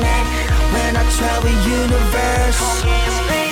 When I travel universe,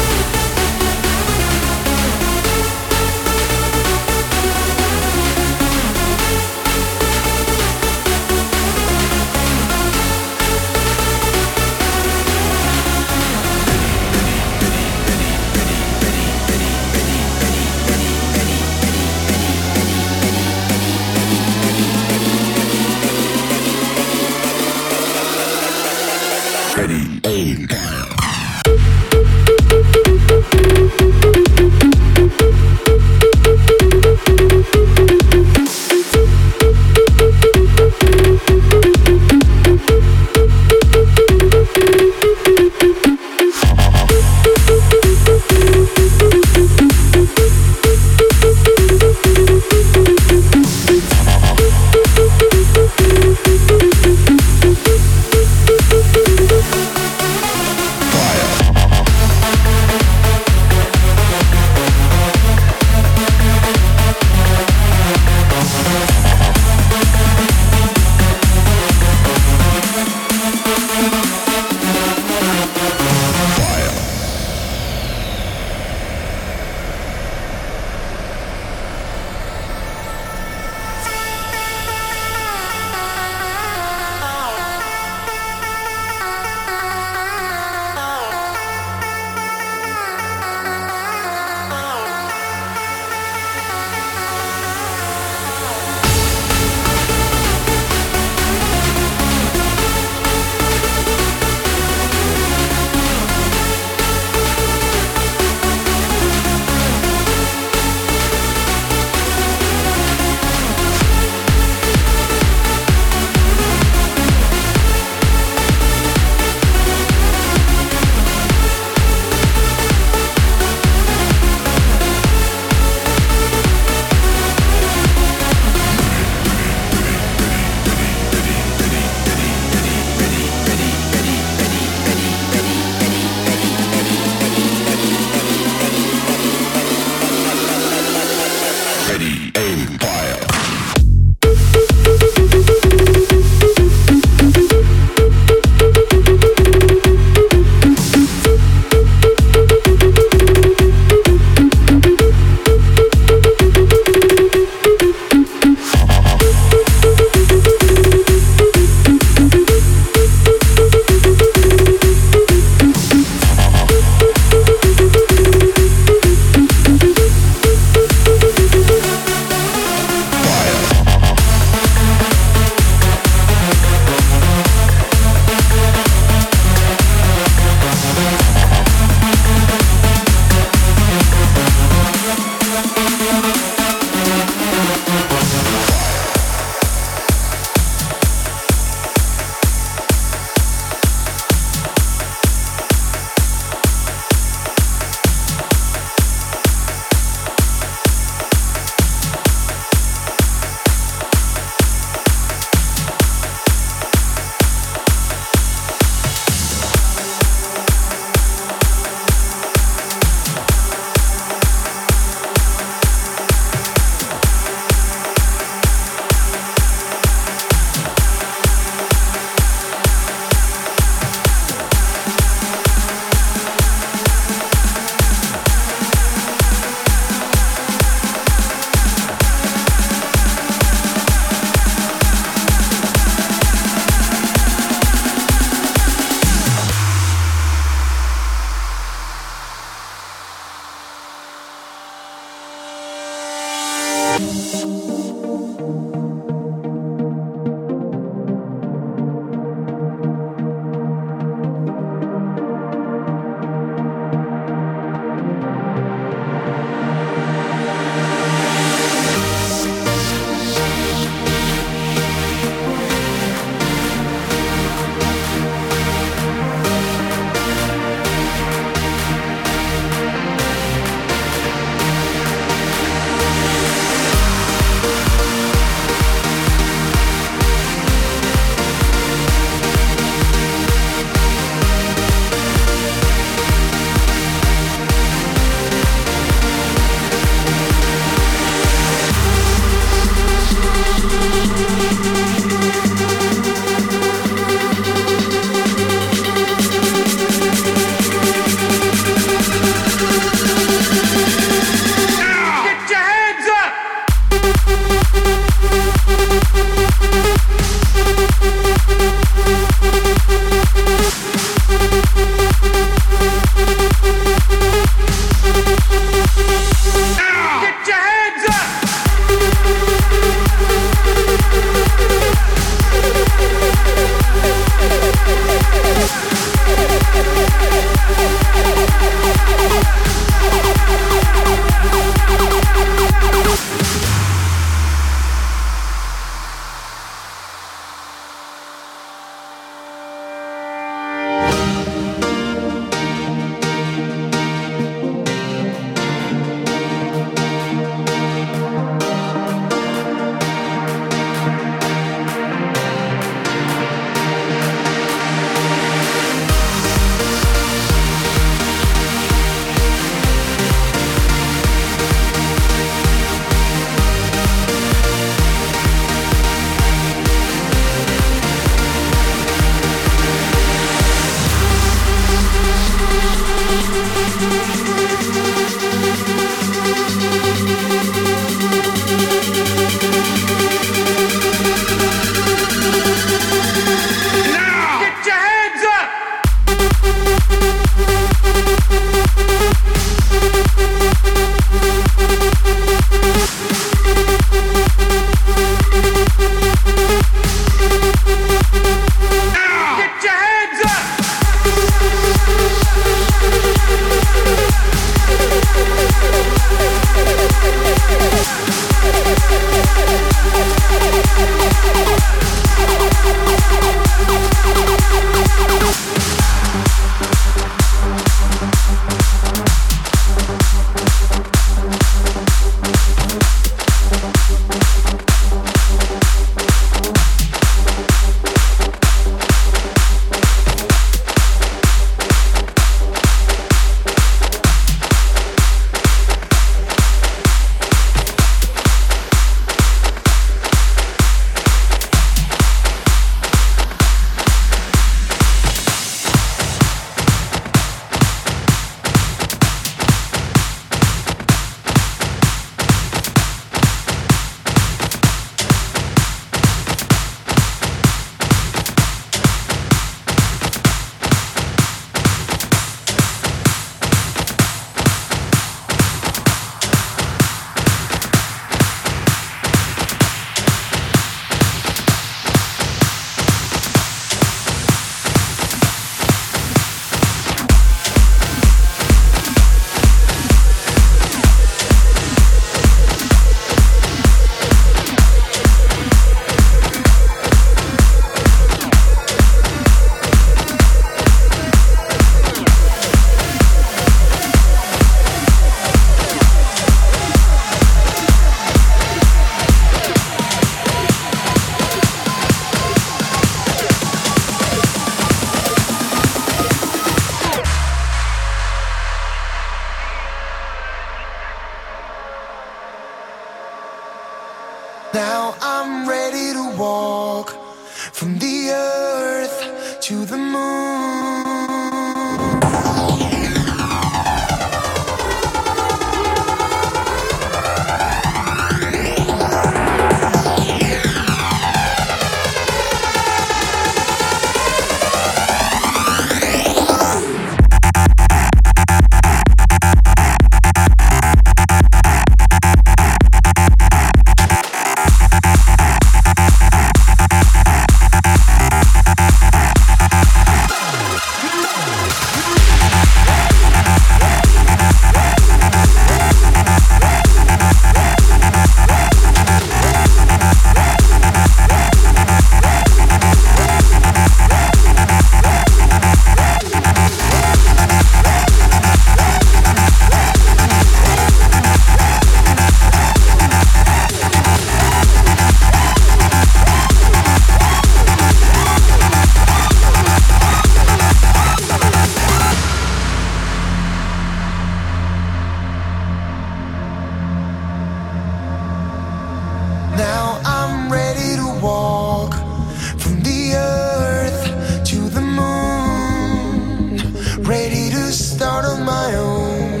ready to start on my own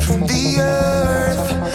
from the earth.